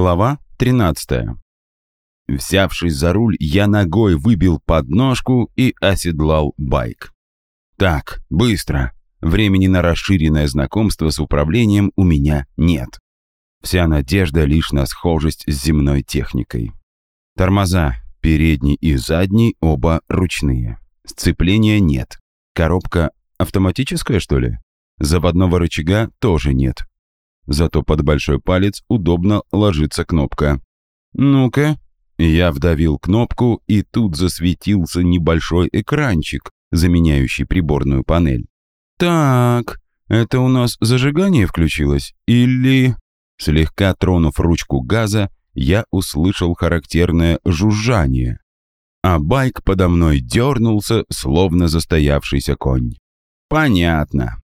Глава 13. Взявшись за руль, я ногой выбил подножку и оседлал байк. Так, быстро. Времени на расширенное знакомство с управлением у меня нет. Вся надежда лишь на схожесть с земной техникой. Тормоза, передний и задний, оба ручные. Сцепления нет. Коробка автоматическая, что ли? Заводного рычага тоже нет. Зато под большой палец удобно ложится кнопка. «Ну-ка». Я вдавил кнопку, и тут засветился небольшой экранчик, заменяющий приборную панель. «Так, это у нас зажигание включилось? Или...» Слегка тронув ручку газа, я услышал характерное жужжание. А байк подо мной дернулся, словно застоявшийся конь. «Понятно.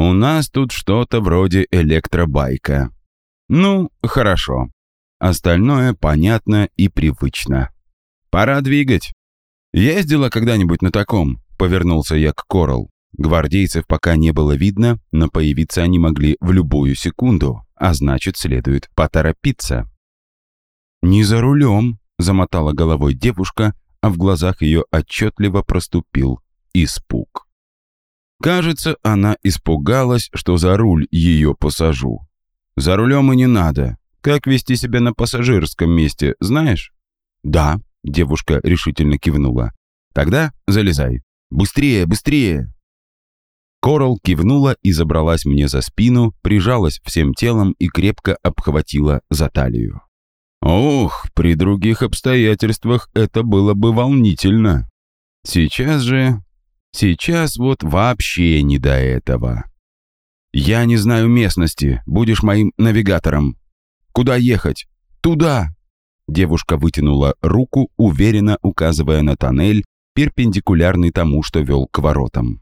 У нас тут что-то вроде электробайка. Ну, хорошо. Остальное понятно и привычно. Пора двигать. Ездила когда-нибудь на таком? Повернулся я к Корал. Гвардейцев пока не было видно, но появиться они могли в любую секунду, а значит, следует поторопиться. «Не за рулем», — замотала головой девушка, а в глазах ее отчетливо проступил испуг. Кажется, она испугалась, что за руль ее посажу. За рулем и не надо. Как вести себя на пассажирском месте, знаешь? Да, девушка решительно кивнула. Тогда залезай. Быстрее, быстрее. Корал кивнула и забралась мне за спину, прижалась всем телом и крепко обхватила за талию. Ох, при других обстоятельствах это было бы волнительно. Сейчас же Сейчас вот вообще не до этого. Я не знаю местности, будешь моим навигатором. Куда ехать? Туда! Девушка вытянула руку, уверенно указывая на тоннель, перпендикулярный тому, что вел к воротам.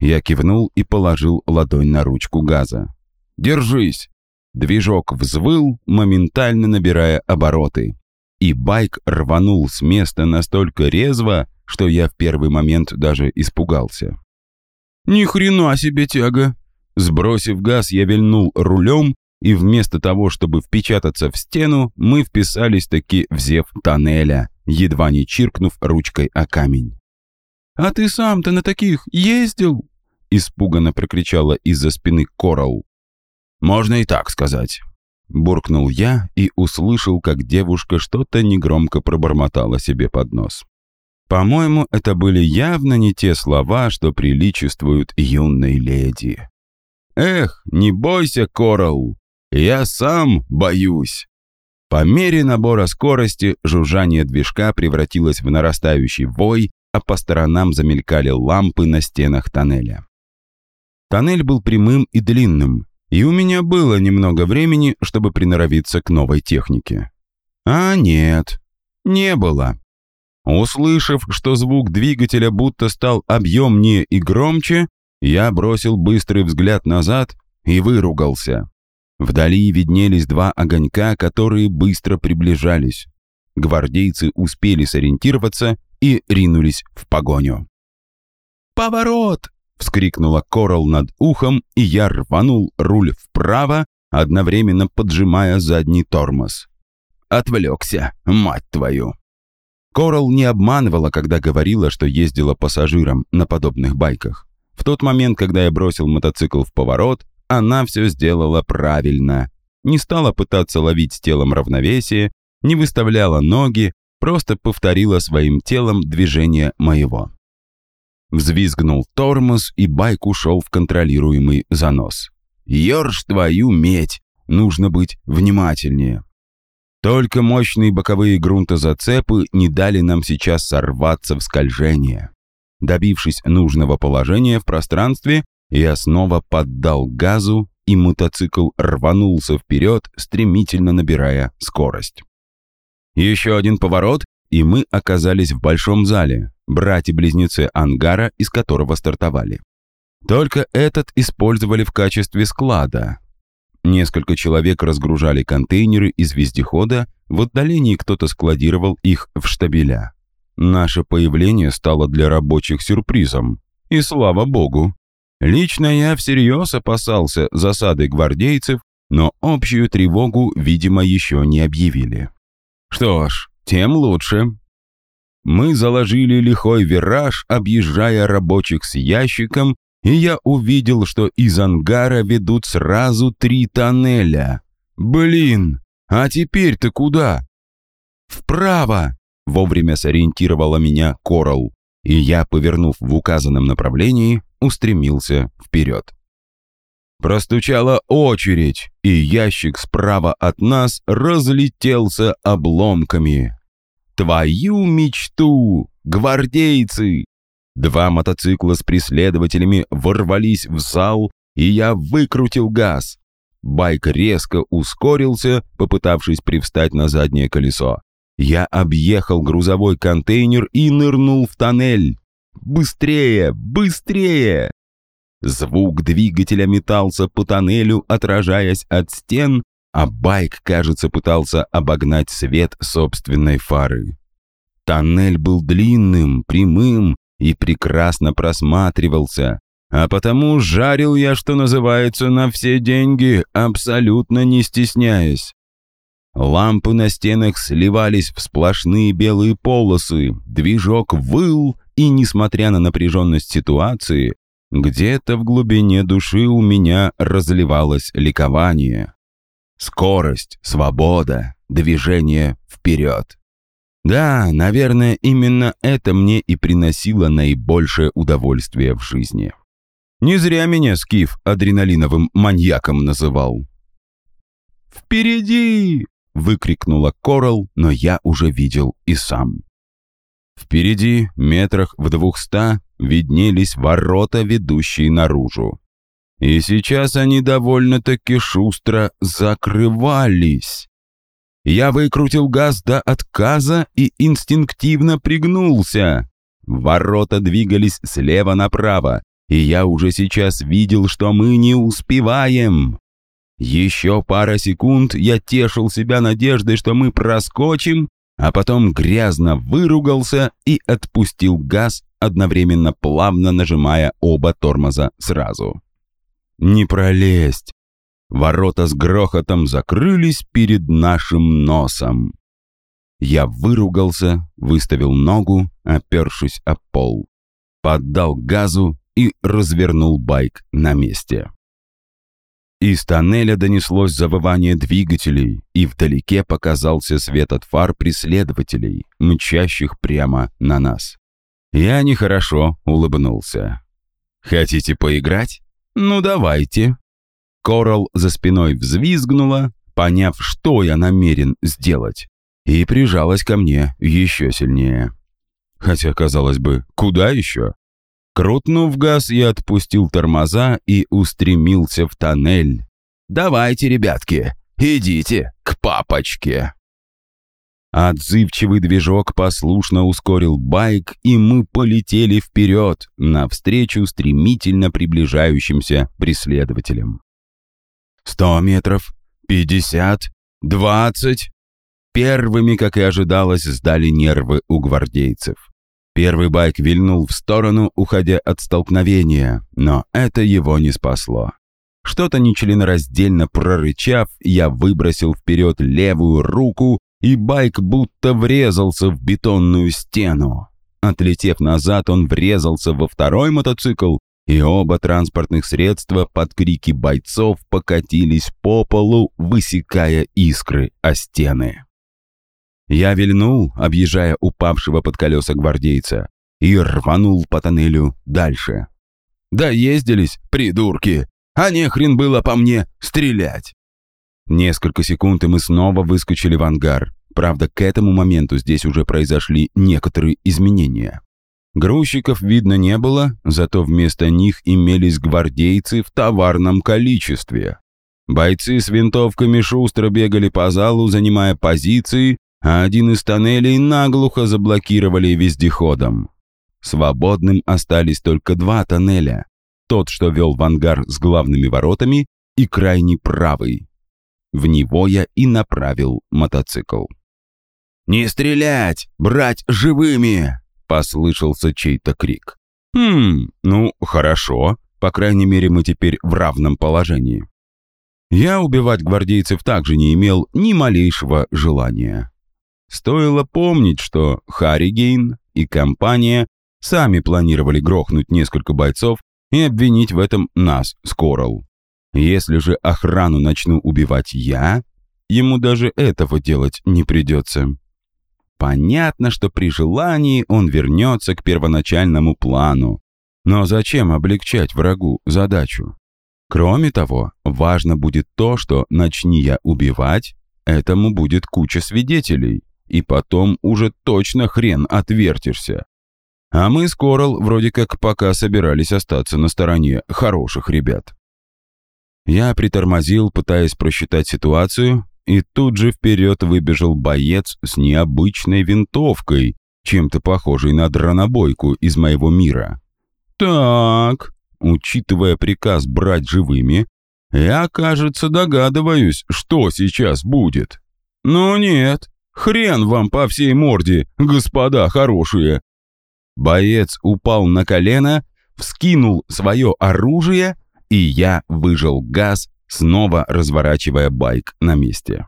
Я кивнул и положил ладонь на ручку газа. «Держись!» Движок взвыл, моментально набирая обороты. И байк рванул с места настолько резво, что я в первый момент даже испугался. «Ни хрена себе тяга!» Сбросив газ, я вильнул рулем, и вместо того, чтобы впечататься в стену, мы вписались таки в зев тоннеля, едва не чиркнув ручкой о камень. «А ты сам-то на таких ездил?» испуганно прокричала из-за спины Корал. «Можно и так сказать». Буркнул я и услышал, как девушка что-то негромко пробормотала себе под нос. По-моему, это были явно не те слова, что приличествуют юной леди. «Эх, не бойся, Коралл, я сам боюсь». По мере набора скорости жужжание движка превратилось в нарастающий вой, а по сторонам замелькали лампы на стенах тоннеля. Тоннель был прямым и длинным, и у меня было немного времени, чтобы приноровиться к новой технике. А нет, не было. Услышав, что звук двигателя будто стал объемнее и громче, я бросил быстрый взгляд назад и выругался. Вдали виднелись два огонька, которые быстро приближались. Гвардейцы успели сориентироваться и ринулись в погоню. «Поворот!» — вскрикнула Корал над ухом, и я рванул руль вправо, одновременно поджимая задний тормоз. Отвлекся, мать твою. Корал не обманывала, когда говорила, что ездила пассажиром на подобных байках. В тот момент, когда я бросил мотоцикл в поворот, она все сделала правильно. Не стала пытаться ловить телом равновесие, не выставляла ноги, просто повторила своим телом движение моего. Взвизгнул тормоз, и байк ушел в контролируемый занос. «Ёрш твою медь! Нужно быть внимательнее!» Только мощные боковые грунтозацепы не дали нам сейчас сорваться в скольжение. Добившись нужного положения в пространстве, я снова поддал газу, и мотоцикл рванулся вперед, стремительно набирая скорость. Еще один поворот, и мы оказались в большом зале, братья-близнецы ангара, из которого стартовали. Только этот использовали в качестве склада, Несколько человек разгружали контейнеры из вездехода, в отдалении кто-то складировал их в штабеля. Наше появление стало для рабочих сюрпризом. И слава богу. Лично я всерьез опасался засады гвардейцев, но общую тревогу, видимо, еще не объявили. Что ж, тем лучше. Мы заложили лихой вираж, объезжая рабочих с ящиком, и я увидел, что из ангара ведут сразу три тоннеля. Блин, а теперь-то куда? Вправо! Вовремя сориентировала меня Корал, и я, повернув в указанном направлении, устремился вперед. Простучала очередь, и ящик справа от нас разлетелся обломками. «Твою мечту! Гвардейцы!» Два мотоцикла с преследователями ворвались в зал, и я выкрутил газ. Байк резко ускорился, попытавшись привстать на заднее колесо. Я объехал грузовой контейнер и нырнул в тоннель. «Быстрее! Быстрее!» Звук двигателя метался по тоннелю, отражаясь от стен, а байк, кажется, пытался обогнать свет собственной фары. Тоннель был длинным, прямым и прекрасно просматривался, а потому жарил я, что называется, на все деньги, абсолютно не стесняясь. Лампы на стенах сливались в сплошные белые полосы, движок выл, и, несмотря на напряженность ситуации, где-то в глубине души у меня разливалось ликование. Скорость, свобода, движение вперед. Да, наверное, именно это мне и приносило наибольшее удовольствие в жизни. Не зря меня Скиф адреналиновым маньяком называл. «Впереди!» — выкрикнула Корал, но я уже видел и сам. Впереди, метрах в двухста, виднелись ворота, ведущие наружу. И сейчас они довольно-таки шустро закрывались. Я выкрутил газ до отказа и инстинктивно пригнулся. Ворота двигались слева направо, и я уже сейчас видел, что мы не успеваем. Еще пара секунд я тешил себя надеждой, что мы проскочим, а потом грязно выругался и отпустил газ, одновременно плавно нажимая оба тормоза сразу. «Не пролезть!» Ворота с грохотом закрылись перед нашим носом. Я выругался, выставил ногу, опершись о пол. Поддал газу и развернул байк на месте. Из тоннеля донеслось завывание двигателей, и вдалеке показался свет от фар преследователей, мчащих прямо на нас. Я нехорошо улыбнулся. «Хотите поиграть? Ну давайте». Корал за спиной взвизгнула, поняв, что я намерен сделать, и прижалась ко мне еще сильнее. Хотя, казалось бы, куда еще? Крутнув газ, я отпустил тормоза и устремился в тоннель. «Давайте, ребятки, идите к папочке!» Отзывчивый движок послушно ускорил байк, и мы полетели вперед, навстречу стремительно приближающимся преследователям. «Сто метров, пятьдесят, двадцать...» Первыми, как и ожидалось, сдали нервы у гвардейцев. Первый байк вильнул в сторону, уходя от столкновения, но это его не спасло. Что-то нечленораздельно прорычав, я выбросил вперед левую руку, и байк будто врезался в бетонную стену. Отлетев назад, он врезался во второй мотоцикл, и оба транспортных средства под крики бойцов покатились по полу, высекая искры о стены. Я вильнул, объезжая упавшего под колеса гвардейца, и рванул по тоннелю дальше. Да ездились, придурки! А не хрен было по мне стрелять! Несколько секунд, и мы снова выскочили в ангар. Правда, к этому моменту здесь уже произошли некоторые изменения. Грузчиков видно не было, зато вместо них имелись гвардейцы в товарном количестве. Бойцы с винтовками шустро бегали по залу, занимая позиции, а один из тоннелей наглухо заблокировали вездеходом. Свободным остались только два тоннеля. Тот, что вел в ангар с главными воротами, и крайний правый. В него я и направил мотоцикл. «Не стрелять! Брать живыми!» — послышался чей-то крик. «Хм, ну, хорошо. По крайней мере, мы теперь в равном положении». Я убивать гвардейцев также не имел ни малейшего желания. Стоило помнить, что Харригейн и компания сами планировали грохнуть несколько бойцов и обвинить в этом нас с Коралл. Если же охрану начну убивать я, ему даже этого делать не придется. Понятно, что при желании он вернется к первоначальному плану. Но зачем облегчать врагу задачу? Кроме того, важно будет то, что начни я убивать, этому будет куча свидетелей, и потом уже точно хрен отвертишься. А мы с Корал вроде как пока собирались остаться на стороне хороших ребят. Я притормозил, пытаясь просчитать ситуацию, и тут же вперед выбежал боец с необычной винтовкой, чем-то похожей на дронобойку из моего мира. «Так», учитывая приказ брать живыми, я, кажется, догадываюсь, что сейчас будет. Но нет, хрен вам по всей морде, господа хорошие. Боец упал на колено, вскинул свое оружие, и я выжал газ, снова разворачивая байк на месте.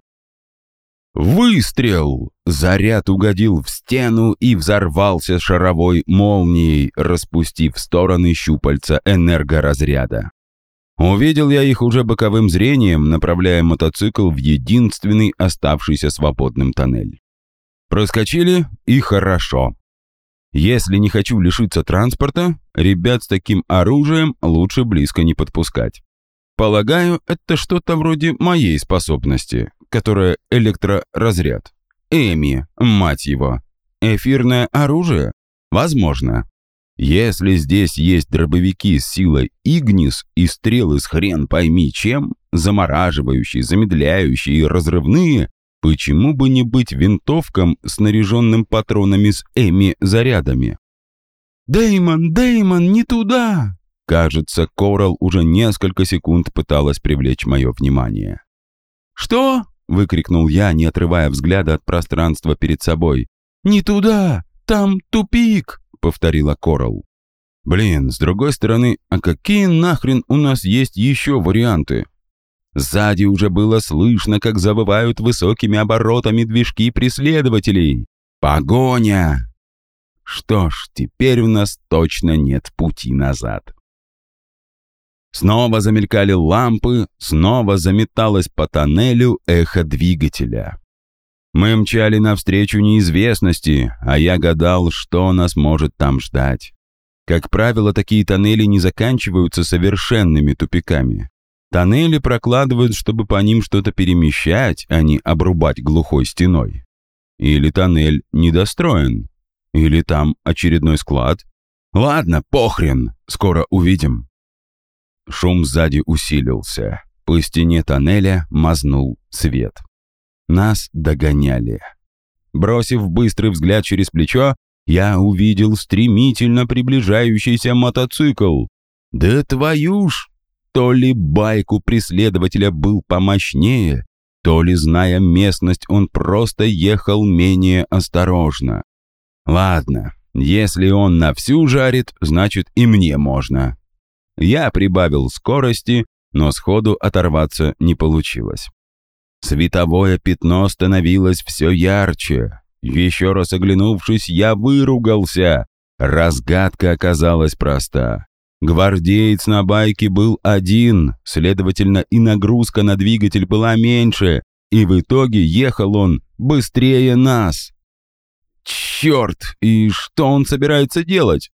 Выстрел! Заряд угодил в стену и взорвался шаровой молнией, распустив в стороны щупальца энергоразряда. Увидел я их уже боковым зрением, направляя мотоцикл в единственный оставшийся свободным тоннель. Проскочили, и хорошо. Если не хочу лишиться транспорта, ребят с таким оружием лучше близко не подпускать. Полагаю, это что-то вроде моей способности, которая электроразряд. Эми, мать его. Эфирное оружие? Возможно. Если здесь есть дробовики с силой Игнис и стрелы с хрен пойми чем, замораживающие, замедляющие и разрывные, почему бы не быть винтовкам, снаряженным патронами с Эми-зарядами? «Дэймон, Дэймон, не туда!» Кажется, Корал уже несколько секунд пыталась привлечь мое внимание. «Что?» — выкрикнул я, не отрывая взгляда от пространства перед собой. «Не туда! Там тупик!» — повторила Корал. «Блин, с другой стороны, а какие нахрен у нас есть еще варианты?» Сзади уже было слышно, как завывают высокими оборотами движки преследователей. «Погоня!» Что ж, теперь у нас точно нет пути назад. Снова замелькали лампы, снова заметалось по тоннелю эхо двигателя. Мы мчали навстречу неизвестности, а я гадал, что нас может там ждать. Как правило, такие тоннели не заканчиваются совершенными тупиками. Тоннели прокладывают, чтобы по ним что-то перемещать, а не обрубать глухой стеной. Или тоннель недостроен. Или там очередной склад. Ладно, похрен, скоро увидим. Шум сзади усилился. По стене тоннеля мазнул свет. Нас догоняли. Бросив быстрый взгляд через плечо, я увидел стремительно приближающийся мотоцикл. Да твою ж! То ли байку преследователя был помощнее, то ли, зная местность, он просто ехал менее осторожно. Ладно, если он на всю жарит, значит и мне можно. Я прибавил скорости, но сходу оторваться не получилось. Световое пятно становилось все ярче. Еще раз оглянувшись, я выругался. Разгадка оказалась проста. Гвардеец на байке был один, следовательно, и нагрузка на двигатель была меньше, и в итоге ехал он быстрее нас. Черт, и что он собирается делать?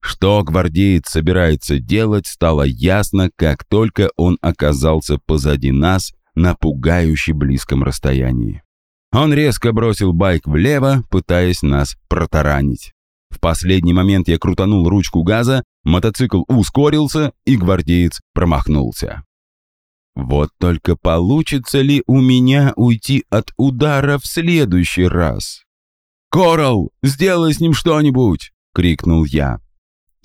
Что гвардеец собирается делать, стало ясно, как только он оказался позади нас на пугающе близком расстоянии. Он резко бросил байк влево, пытаясь нас протаранить. В последний момент я крутанул ручку газа, мотоцикл ускорился, и гвардеец промахнулся. Вот только получится ли у меня уйти от удара в следующий раз? «Коралл, сделай с ним что-нибудь!» — крикнул я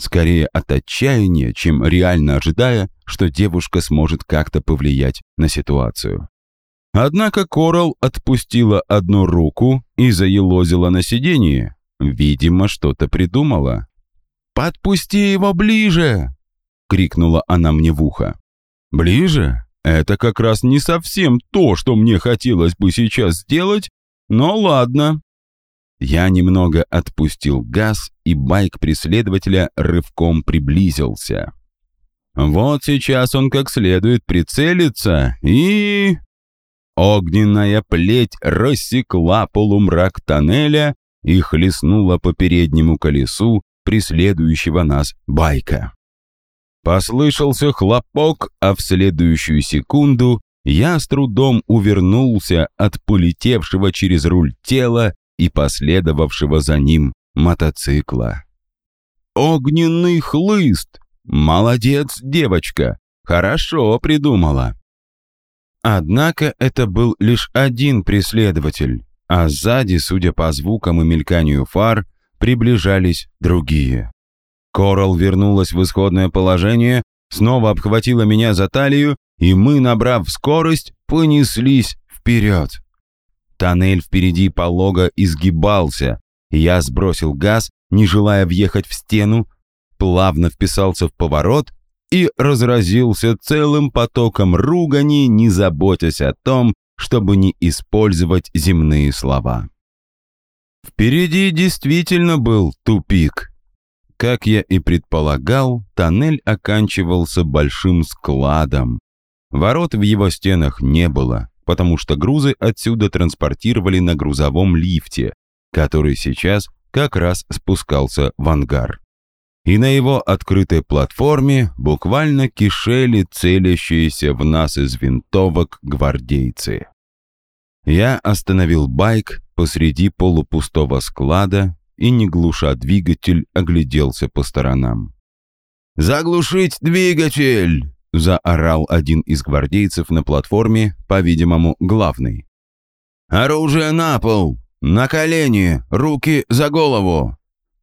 скорее от отчаяния, чем реально ожидая, что девушка сможет как-то повлиять на ситуацию. Однако Корал отпустила одну руку и заелозила на сиденье. Видимо, что-то придумала. «Подпусти его ближе!» — крикнула она мне в ухо. «Ближе? Это как раз не совсем то, что мне хотелось бы сейчас сделать, но ладно. Я немного отпустил газ, и байк преследователя рывком приблизился. Вот сейчас он как следует прицелится и... Огненная плеть рассекла полумрак тоннеля и хлестнула по переднему колесу преследующего нас байка. Послышался хлопок, а в следующую секунду я с трудом увернулся от полетевшего через руль тела и последовавшего за ним мотоцикла. «Огненный хлыст! Молодец, девочка! Хорошо придумала!» Однако это был лишь один преследователь, а сзади, судя по звукам и мельканию фар, приближались другие. Корал вернулась в исходное положение, снова обхватила меня за талию, и мы, набрав скорость, понеслись вперед. Тоннель впереди полого изгибался. Я сбросил газ, не желая въехать в стену, плавно вписался в поворот и разразился целым потоком ругани, не заботясь о том, чтобы не использовать земные слова. Впереди действительно был тупик. Как я и предполагал, тоннель оканчивался большим складом. Ворот в его стенах не было, потому что грузы отсюда транспортировали на грузовом лифте, который сейчас как раз спускался в ангар. И на его открытой платформе буквально кишели целящиеся в нас из винтовок гвардейцы. Я остановил байк посреди полупустого склада и, не глуша двигатель, огляделся по сторонам. «Заглушить двигатель!» – заорал один из гвардейцев на платформе, по-видимому, главный. «Оружие на пол! На колени! Руки за голову!»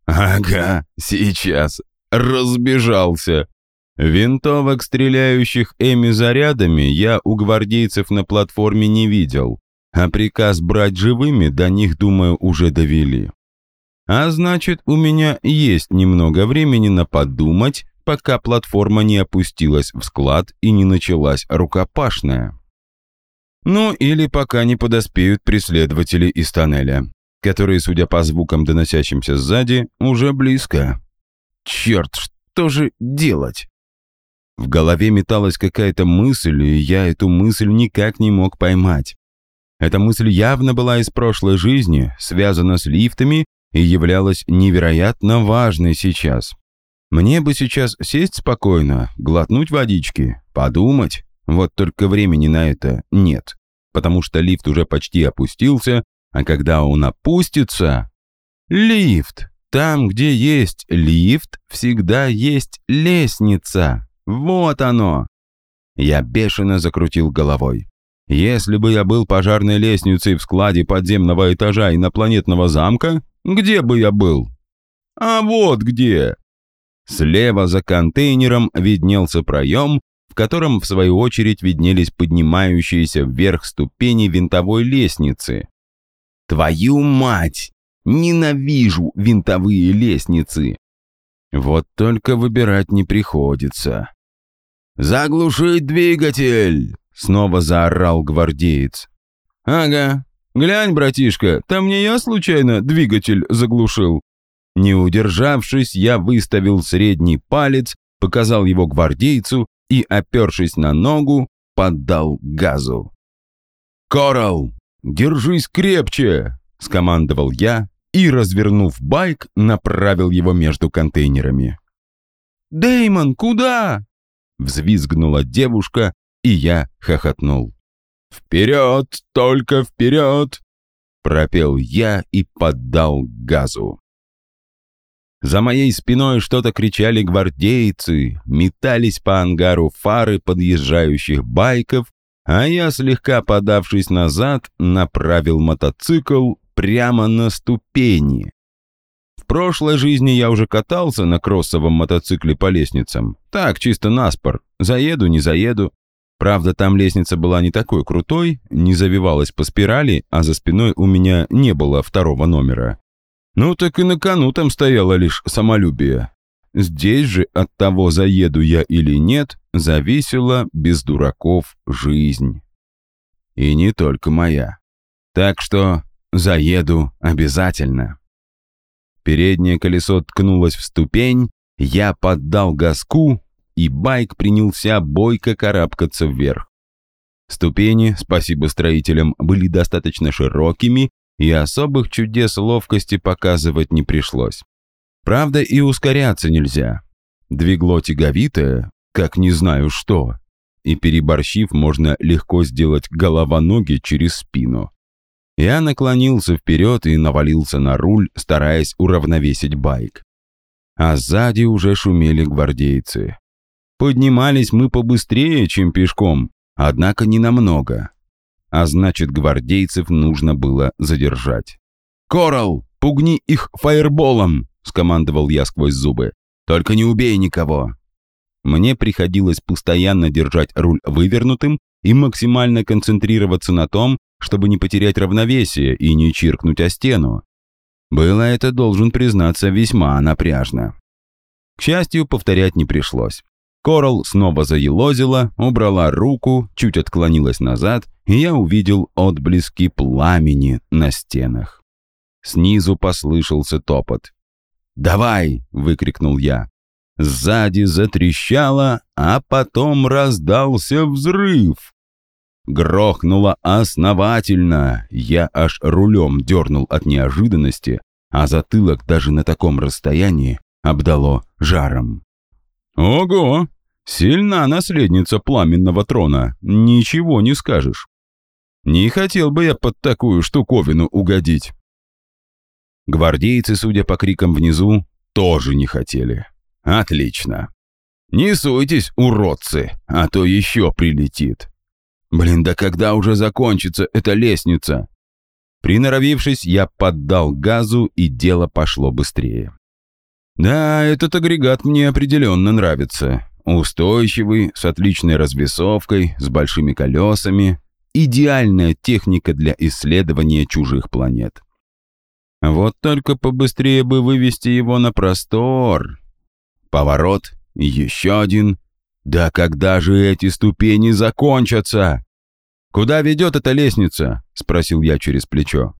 «Ага, сейчас! Разбежался!» Винтовок, стреляющих Эми зарядами, я у гвардейцев на платформе не видел, а приказ брать живыми до них, думаю, уже довели. А значит, у меня есть немного времени на подумать, пока платформа не опустилась в склад и не началась рукопашная. Ну, или пока не подоспеют преследователи из тоннеля, которые, судя по звукам, доносящимся сзади, уже близко. Черт, что же делать? В голове металась какая-то мысль, и я эту мысль никак не мог поймать. Эта мысль явно была из прошлой жизни, связана с лифтами и являлась невероятно важной сейчас. Мне бы сейчас сесть спокойно, глотнуть водички, подумать. Вот только времени на это нет, потому что лифт уже почти опустился, а когда он опустится... Лифт! Там, где есть лифт, всегда есть лестница. Вот оно! Я бешено закрутил головой. Если бы я был пожарной лестницей в складе подземного этажа инопланетного замка, где бы я был? А вот где! Слева за контейнером виднелся проем, в котором, в свою очередь, виднелись поднимающиеся вверх ступени винтовой лестницы. Твою мать! Ненавижу винтовые лестницы! Вот только выбирать не приходится. «Заглушить двигатель!» Снова заорал гвардеец. «Ага, глянь, братишка, там не я случайно двигатель заглушил». Не удержавшись, я выставил средний палец, показал его гвардейцу и, опершись на ногу, поддал газу. «Коралл, держись крепче!» – скомандовал я и, развернув байк, направил его между контейнерами. Деймон, куда?» – взвизгнула девушка, и я хохотнул. «Вперед, только вперед!» Пропел я и поддал газу. За моей спиной что-то кричали гвардейцы, метались по ангару фары подъезжающих байков, а я, слегка подавшись назад, направил мотоцикл прямо на ступени. В прошлой жизни я уже катался на кроссовом мотоцикле по лестницам. Так, чисто наспор. Заеду, не заеду. Правда, там лестница была не такой крутой, не завивалась по спирали, а за спиной у меня не было второго номера. Ну так и на кону там стояло лишь самолюбие. здесь же от того, заеду я или нет, зависела без дураков жизнь. И не только моя. Так что заеду обязательно. Переднее колесо ткнулось в ступень, я поддал газку, и байк принялся бойко карабкаться вверх. Ступени, спасибо строителям, были достаточно широкими, и особых чудес ловкости показывать не пришлось. Правда, и ускоряться нельзя. Двигло тяговитое, как не знаю что, и переборщив, можно легко сделать голова-ноги через спину. Я наклонился вперед и навалился на руль, стараясь уравновесить байк. А сзади уже шумели гвардейцы. Поднимались мы побыстрее, чем пешком, однако не намного. А значит, гвардейцев нужно было задержать. «Коралл, пугни их фаерболом!» — скомандовал я сквозь зубы. «Только не убей никого!» Мне приходилось постоянно держать руль вывернутым и максимально концентрироваться на том, чтобы не потерять равновесие и не чиркнуть о стену. Было это, должен признаться, весьма напряжно. К счастью, повторять не пришлось. Корал снова заелозила, убрала руку, чуть отклонилась назад, и я увидел отблески пламени на стенах. Снизу послышался топот. «Давай!» — выкрикнул я. Сзади затрещало, а потом раздался взрыв. Грохнуло основательно, я аж рулем дернул от неожиданности, а затылок даже на таком расстоянии обдало жаром. «Ого! Сильна наследница пламенного трона, ничего не скажешь. Не хотел бы я под такую штуковину угодить». Гвардейцы, судя по крикам внизу, тоже не хотели. Отлично. Не суйтесь, уродцы, а то еще прилетит. Блин, да когда уже закончится эта лестница? Приноровившись, я поддал газу, и дело пошло быстрее. Да, этот агрегат мне определенно нравится. Устойчивый, с отличной развесовкой, с большими колесами. Идеальная техника для исследования чужих планет. Вот только побыстрее бы вывести его на простор, Поворот, еще один. Да когда же эти ступени закончатся? «Куда ведет эта лестница?» — спросил я через плечо.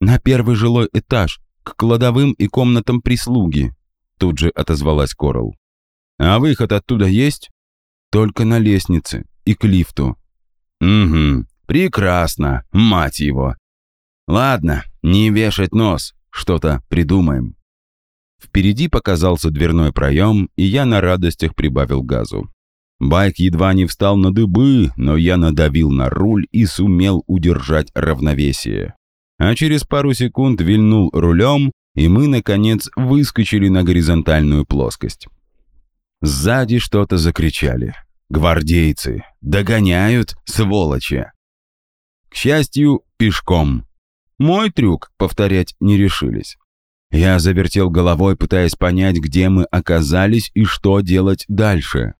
«На первый жилой этаж, к кладовым и комнатам прислуги», — тут же отозвалась Корал. «А выход оттуда есть?» «Только на лестнице и к лифту». «Угу, прекрасно, мать его. Ладно, не вешать нос, что-то придумаем». Впереди показался дверной проем, и я на радостях прибавил газу. Байк едва не встал на дыбы, но я надавил на руль и сумел удержать равновесие. А через пару секунд вильнул рулем, и мы, наконец, выскочили на горизонтальную плоскость. Сзади что-то закричали. «Гвардейцы! Догоняют, сволочи!» К счастью, пешком. Мой трюк повторять не решились. Я завертел головой, пытаясь понять, где мы оказались и что делать дальше.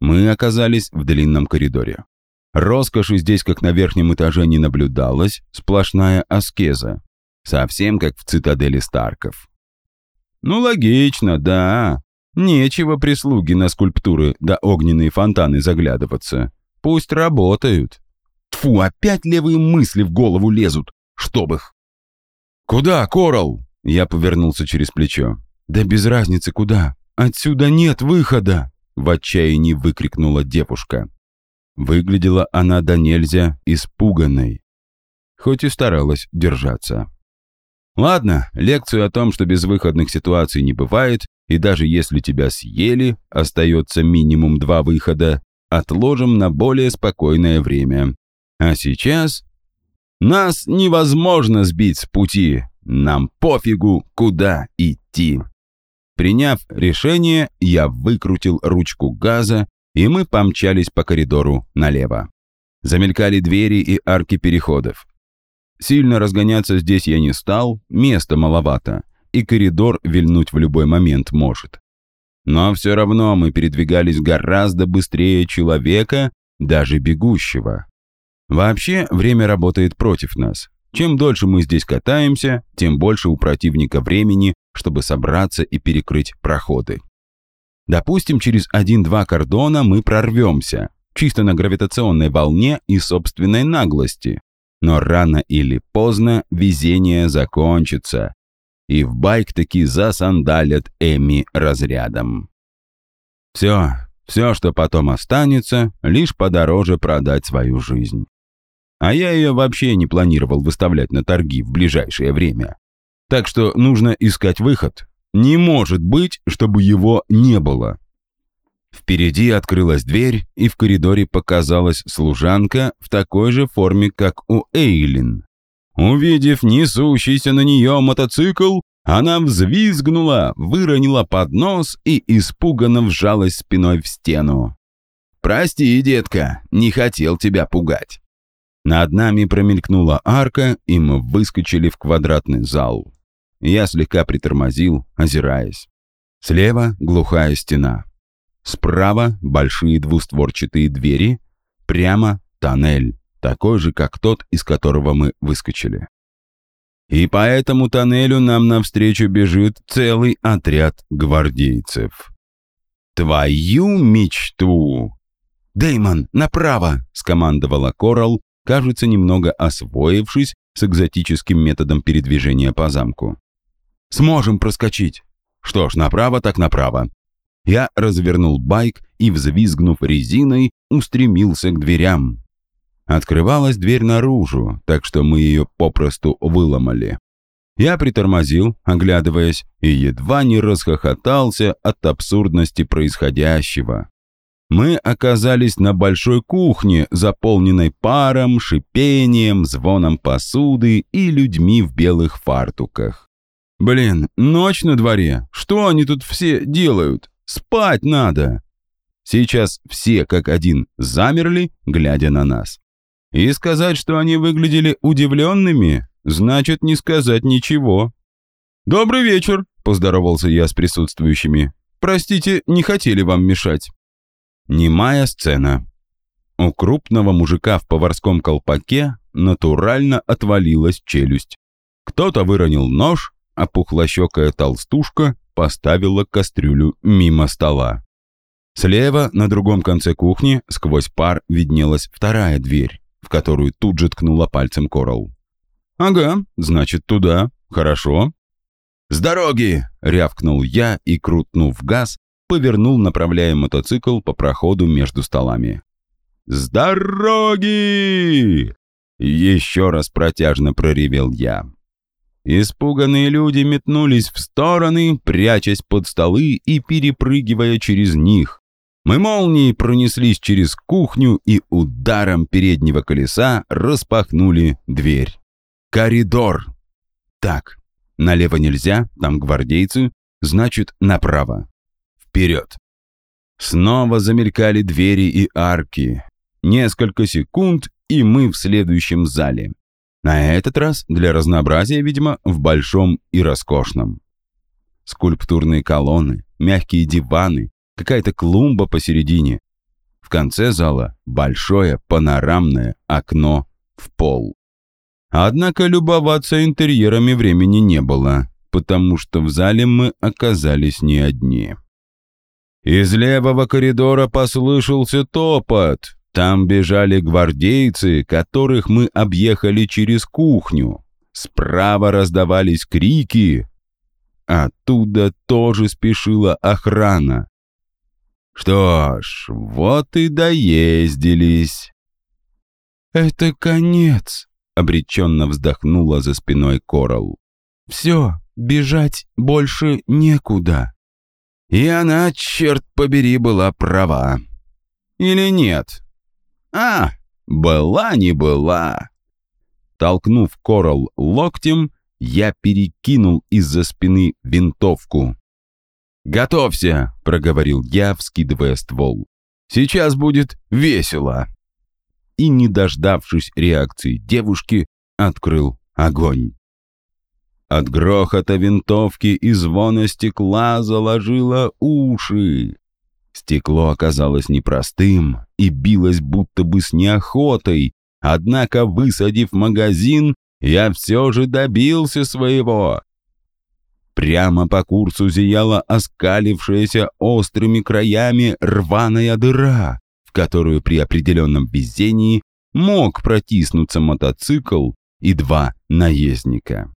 Мы оказались в длинном коридоре. Роскоши здесь, как на верхнем этаже, не наблюдалось, сплошная аскеза. Совсем как в цитадели Старков. Ну, логично, да. Нечего прислуги на скульптуры да огненные фонтаны заглядываться. Пусть работают. Тфу, опять левые мысли в голову лезут. Чтоб их. «Куда, Корал?» Я повернулся через плечо. «Да без разницы куда. Отсюда нет выхода!» В отчаянии выкрикнула девушка. Выглядела она до нельзя испуганной. Хоть и старалась держаться. Ладно, лекцию о том, что безвыходных ситуаций не бывает, и даже если тебя съели, остается минимум два выхода, отложим на более спокойное время. А сейчас... Нас невозможно сбить с пути, нам пофигу, куда идти. Приняв решение, я выкрутил ручку газа, и мы помчались по коридору налево. Замелькали двери и арки переходов. Сильно разгоняться здесь я не стал, места маловато, и коридор вильнуть в любой момент может. Но все равно мы передвигались гораздо быстрее человека, даже бегущего. Вообще, время работает против нас. Чем дольше мы здесь катаемся, тем больше у противника времени, чтобы собраться и перекрыть проходы. Допустим, через один-два кордона мы прорвемся, чисто на гравитационной волне и собственной наглости. Но рано или поздно везение закончится, и в байк таки засандалят Эми разрядом. Все, все, что потом останется, лишь подороже продать свою жизнь. А я ее вообще не планировал выставлять на торги в ближайшее время. Так что нужно искать выход. Не может быть, чтобы его не было. Впереди открылась дверь, и в коридоре показалась служанка в такой же форме, как у Эйлин. Увидев несущийся на нее мотоцикл, она взвизгнула, выронила поднос и испуганно вжалась спиной в стену. «Прости, детка, не хотел тебя пугать». Над нами промелькнула арка, и мы выскочили в квадратный зал. Я слегка притормозил, озираясь. Слева глухая стена. Справа большие двустворчатые двери. Прямо тоннель, такой же, как тот, из которого мы выскочили. И по этому тоннелю нам навстречу бежит целый отряд гвардейцев. «Твою мечту!» «Дэймон, направо!» — скомандовала Коралл, кажется, немного освоившись с экзотическим методом передвижения по замку. «Сможем проскочить!» «Что ж, направо так направо!» Я развернул байк и, взвизгнув резиной, устремился к дверям. Открывалась дверь наружу, так что мы ее попросту выломали. Я притормозил, оглядываясь, и едва не расхохотался от абсурдности происходящего. Мы оказались на большой кухне, заполненной паром, шипением, звоном посуды и людьми в белых фартуках. «Блин, ночь на дворе. Что они тут все делают? Спать надо!» Сейчас все как один замерли, глядя на нас. И сказать, что они выглядели удивленными, значит не сказать ничего. «Добрый вечер», — поздоровался я с присутствующими. «Простите, не хотели вам мешать». Немая сцена. У крупного мужика в поварском колпаке натурально отвалилась челюсть. Кто-то выронил нож, а пухлощекая толстушка поставила кастрюлю мимо стола. Слева, на другом конце кухни, сквозь пар виднелась вторая дверь, в которую тут же ткнула пальцем Коралл. «Ага, значит, туда. Хорошо». «С дороги!» — рявкнул я и, крутнув газ, повернул, направляя мотоцикл по проходу между столами. «С дороги!» Еще раз протяжно проревел я. Испуганные люди метнулись в стороны, прячась под столы и перепрыгивая через них. Мы молнией пронеслись через кухню и ударом переднего колеса распахнули дверь. Коридор. Так, налево нельзя, там гвардейцы, значит, направо. Вперед. Снова замелькали двери и арки. Несколько секунд, и мы в следующем зале. На этот раз, для разнообразия, видимо, в большом и роскошном. Скульптурные колонны, мягкие диваны, какая-то клумба посередине. В конце зала большое панорамное окно в пол. Однако любоваться интерьерами времени не было, потому что в зале мы оказались не одни. Из левого коридора послышался топот. Там бежали гвардейцы, которых мы объехали через кухню. Справа раздавались крики. Оттуда тоже спешила охрана. Что ж, вот и доездились. «Это конец», — обреченно вздохнула за спиной Коралл. «Все, бежать больше некуда». И она, черт побери, была права. Или нет? А, была не была. Толкнув Корал локтем, я перекинул из-за спины винтовку. «Готовься!» — проговорил я, вскидывая ствол. «Сейчас будет весело!» И, не дождавшись реакции девушки, открыл огонь. От грохота винтовки и звона стекла заложило уши. Стекло оказалось непростым и билось будто бы с неохотой, однако, высадив магазин, я все же добился своего. Прямо по курсу зияла оскалившаяся острыми краями рваная дыра, в которую при определенном везении мог протиснуться мотоцикл и два наездника.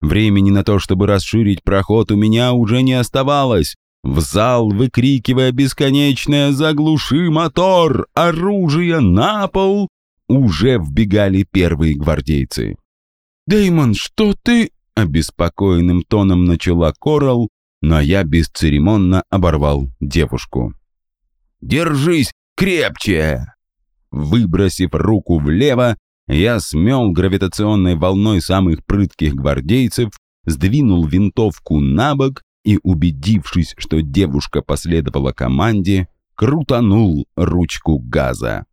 Времени на то, чтобы расширить проход, у меня уже не оставалось. В зал, выкрикивая бесконечное «Заглуши мотор! Оружие на пол!» уже вбегали первые гвардейцы. «Дэймон, что ты...» — обеспокоенным тоном начала Корал, но я бесцеремонно оборвал девушку. «Держись крепче!» Выбросив руку влево, я смел гравитационной волной самых прытких гвардейцев, сдвинул винтовку на бок и, убедившись, что девушка последовала команде, крутанул ручку газа.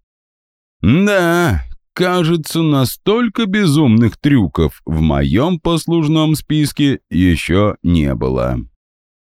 «Да, кажется, настолько безумных трюков в моем послужном списке еще не было».